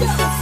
Yeah.